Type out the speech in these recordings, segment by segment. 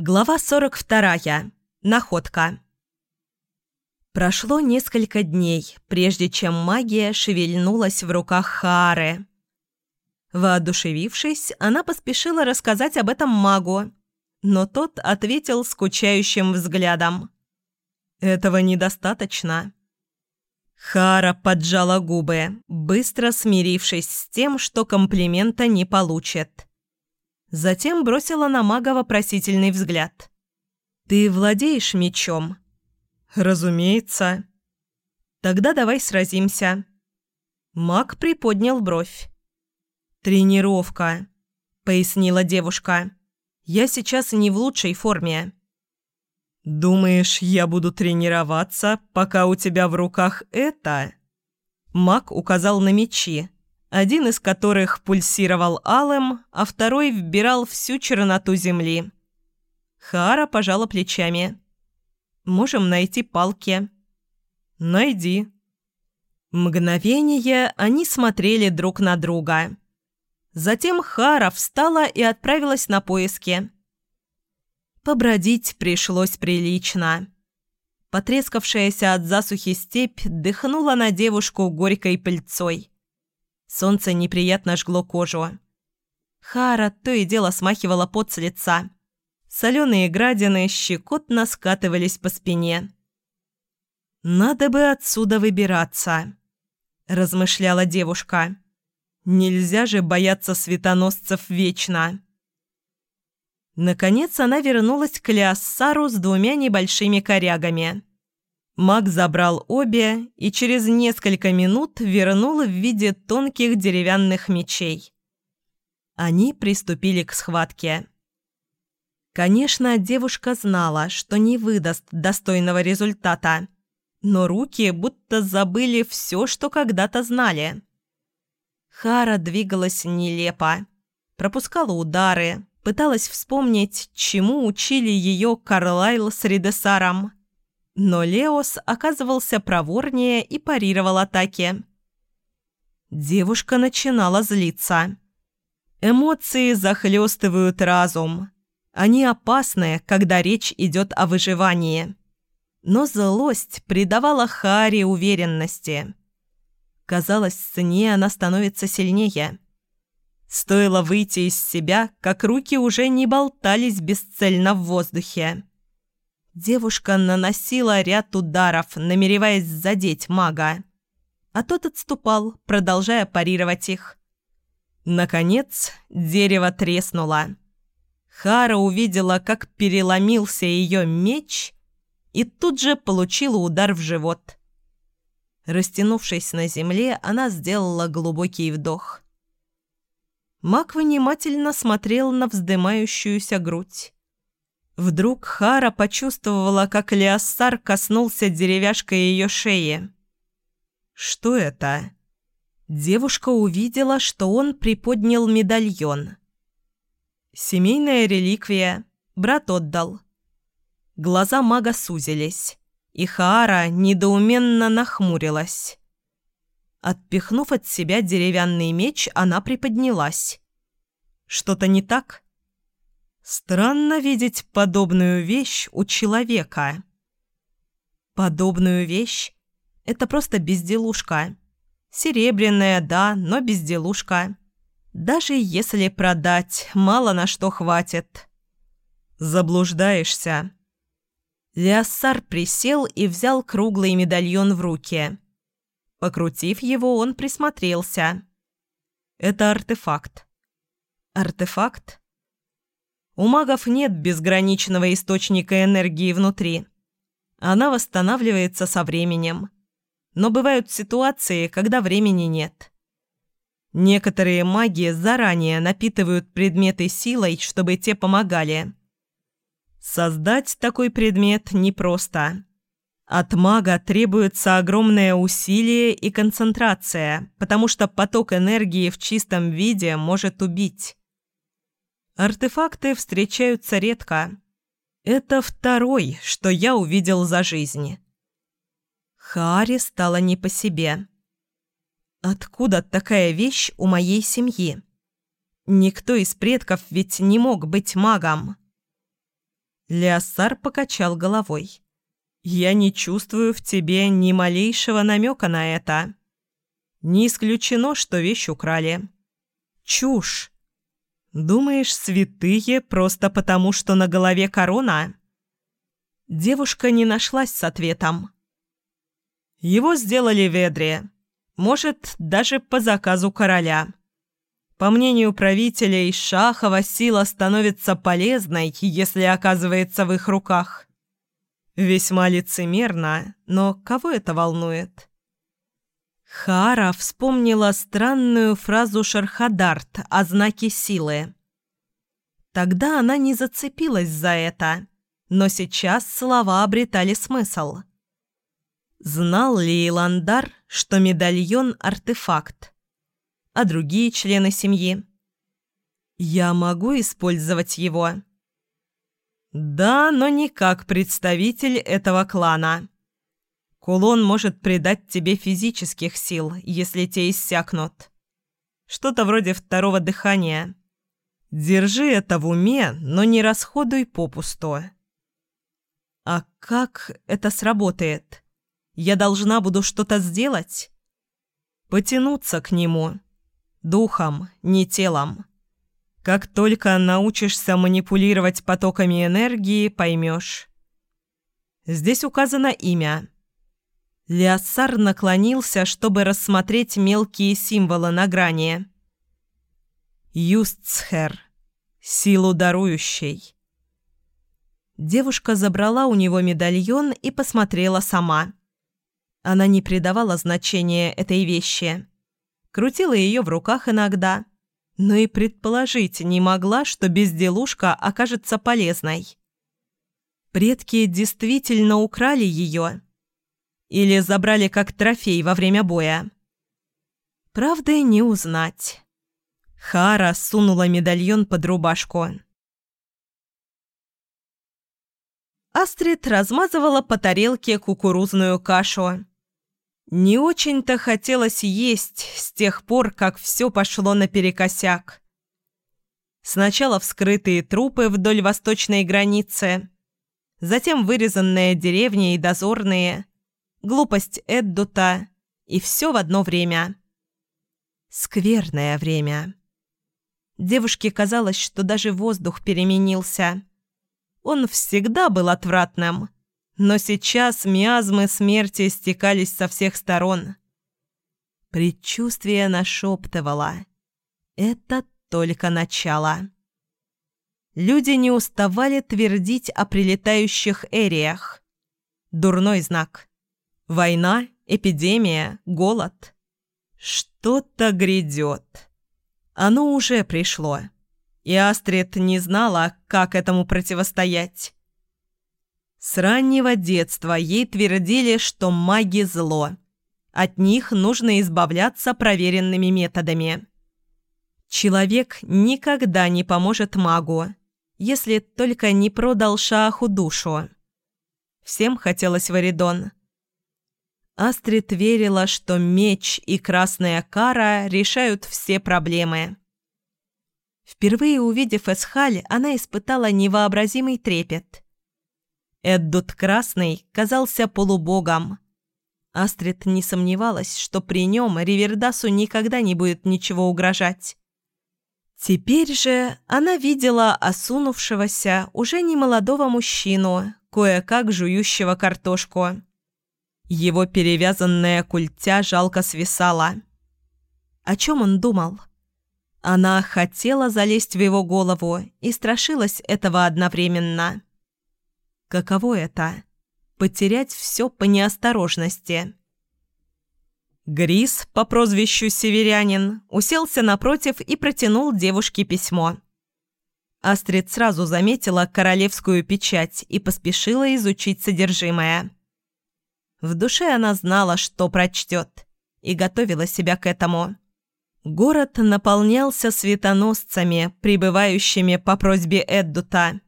Глава 42. Находка. Прошло несколько дней, прежде чем магия шевельнулась в руках Хаары. Воодушевившись, она поспешила рассказать об этом магу, но тот ответил скучающим взглядом. «Этого недостаточно». Хара поджала губы, быстро смирившись с тем, что комплимента не получит. Затем бросила на мага вопросительный взгляд. «Ты владеешь мечом?» «Разумеется». «Тогда давай сразимся». Маг приподнял бровь. «Тренировка», — пояснила девушка. «Я сейчас не в лучшей форме». «Думаешь, я буду тренироваться, пока у тебя в руках это?» Маг указал на мечи один из которых пульсировал алым, а второй вбирал всю черноту земли. Хара пожала плечами. «Можем найти палки». «Найди». Мгновение они смотрели друг на друга. Затем Хара встала и отправилась на поиски. Побродить пришлось прилично. Потрескавшаяся от засухи степь дыхнула на девушку горькой пыльцой. Солнце неприятно жгло кожу. Хара то и дело смахивала пот с лица. Соленые градины щекотно скатывались по спине. «Надо бы отсюда выбираться», – размышляла девушка. «Нельзя же бояться светоносцев вечно». Наконец она вернулась к Леоссару с двумя небольшими корягами. Маг забрал обе и через несколько минут вернул в виде тонких деревянных мечей. Они приступили к схватке. Конечно, девушка знала, что не выдаст достойного результата, но руки будто забыли все, что когда-то знали. Хара двигалась нелепо, пропускала удары, пыталась вспомнить, чему учили ее Карлайл с Ридесаром – но Леос оказывался проворнее и парировал атаки. Девушка начинала злиться. Эмоции захлестывают разум. Они опасны, когда речь идет о выживании. Но злость придавала Харе уверенности. Казалось, с ней она становится сильнее. Стоило выйти из себя, как руки уже не болтались бесцельно в воздухе. Девушка наносила ряд ударов, намереваясь задеть мага. А тот отступал, продолжая парировать их. Наконец, дерево треснуло. Хара увидела, как переломился ее меч и тут же получила удар в живот. Растянувшись на земле, она сделала глубокий вдох. Маг внимательно смотрел на вздымающуюся грудь. Вдруг Хара почувствовала, как Леоссар коснулся деревяшкой ее шеи. «Что это?» Девушка увидела, что он приподнял медальон. «Семейная реликвия. Брат отдал». Глаза мага сузились, и Хаара недоуменно нахмурилась. Отпихнув от себя деревянный меч, она приподнялась. «Что-то не так?» Странно видеть подобную вещь у человека. Подобную вещь – это просто безделушка. Серебряная, да, но безделушка. Даже если продать, мало на что хватит. Заблуждаешься. Леоссар присел и взял круглый медальон в руки. Покрутив его, он присмотрелся. Это артефакт. Артефакт? У магов нет безграничного источника энергии внутри. Она восстанавливается со временем. Но бывают ситуации, когда времени нет. Некоторые маги заранее напитывают предметы силой, чтобы те помогали. Создать такой предмет непросто. От мага требуется огромное усилие и концентрация, потому что поток энергии в чистом виде может убить. Артефакты встречаются редко. Это второй, что я увидел за жизнь. Хари стало не по себе. Откуда такая вещь у моей семьи? Никто из предков ведь не мог быть магом. Леоссар покачал головой. «Я не чувствую в тебе ни малейшего намека на это. Не исключено, что вещь украли. Чушь. Думаешь, святые просто потому, что на голове корона?» Девушка не нашлась с ответом. «Его сделали в Эдре. Может, даже по заказу короля. По мнению правителей, Шахова сила становится полезной, если оказывается в их руках. Весьма лицемерно, но кого это волнует? Хара вспомнила странную фразу Шархадарт о знаке силы. Тогда она не зацепилась за это, но сейчас слова обретали смысл. Знал ли Иландар, что медальон – артефакт? а другие члены семьи. Я могу использовать его? Да, но не как представитель этого клана. Кулон может придать тебе физических сил, если те иссякнут. Что-то вроде второго дыхания. Держи это в уме, но не расходуй попусту. А как это сработает? Я должна буду что-то сделать? Потянуться к нему Духом, не телом. Как только научишься манипулировать потоками энергии, поймешь. Здесь указано имя. Леоссар наклонился, чтобы рассмотреть мелкие символы на грани. Юстсхер. Силу дарующей. Девушка забрала у него медальон и посмотрела сама. Она не придавала значения этой вещи крутила ее в руках иногда, но и предположить не могла, что безделушка окажется полезной. Предки действительно украли ее или забрали как трофей во время боя. Правда, не узнать. Хара сунула медальон под рубашку. Астрид размазывала по тарелке кукурузную кашу. Не очень-то хотелось есть с тех пор, как все пошло наперекосяк. Сначала вскрытые трупы вдоль восточной границы, затем вырезанная деревня и дозорные, глупость Эддута и все в одно время. Скверное время. Девушке казалось, что даже воздух переменился. Он всегда был отвратным – но сейчас миазмы смерти стекались со всех сторон. Предчувствие нашептывало. Это только начало. Люди не уставали твердить о прилетающих эриях. Дурной знак. Война, эпидемия, голод. Что-то грядет. Оно уже пришло. И Астрид не знала, как этому противостоять. С раннего детства ей твердили, что маги – зло. От них нужно избавляться проверенными методами. Человек никогда не поможет магу, если только не продал Шааху душу. Всем хотелось Варидон. Астрид верила, что меч и красная кара решают все проблемы. Впервые увидев Эсхаль, она испытала невообразимый трепет – Эддут Красный казался полубогом. Астрид не сомневалась, что при нем Ривердасу никогда не будет ничего угрожать. Теперь же она видела осунувшегося, уже немолодого мужчину, кое-как жующего картошку. Его перевязанная культя жалко свисала. О чем он думал? Она хотела залезть в его голову и страшилась этого одновременно. Каково это? Потерять все по неосторожности. Грис, по прозвищу Северянин, уселся напротив и протянул девушке письмо. Астрид сразу заметила королевскую печать и поспешила изучить содержимое. В душе она знала, что прочтет, и готовила себя к этому. Город наполнялся светоносцами, прибывающими по просьбе Эддута.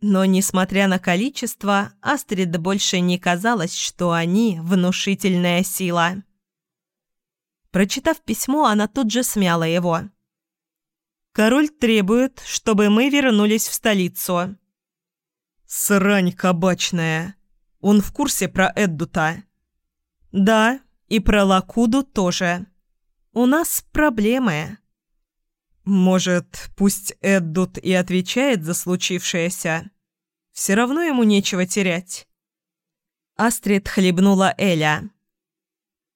Но, несмотря на количество, Астрид больше не казалось, что они – внушительная сила. Прочитав письмо, она тут же смяла его. «Король требует, чтобы мы вернулись в столицу». «Срань кабачная. Он в курсе про Эддута?» «Да, и про Лакуду тоже. У нас проблемы». «Может, пусть Эддут и отвечает за случившееся? Все равно ему нечего терять». Астрид хлебнула Эля.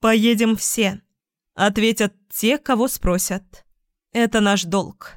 «Поедем все. Ответят те, кого спросят. Это наш долг».